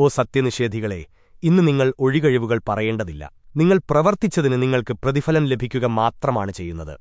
ഓ സത്യനിഷേധികളെ ഇന്ന് നിങ്ങൾ ഒഴികഴിവുകൾ പറയേണ്ടതില്ല. നിങ്ങൾ പ്രവർത്തിച്ചതിന് നിങ്ങൾക്ക് പ്രതിഫലം ലഭിക്കുക മാത്രമാണ് ചെയ്യുന്നത്.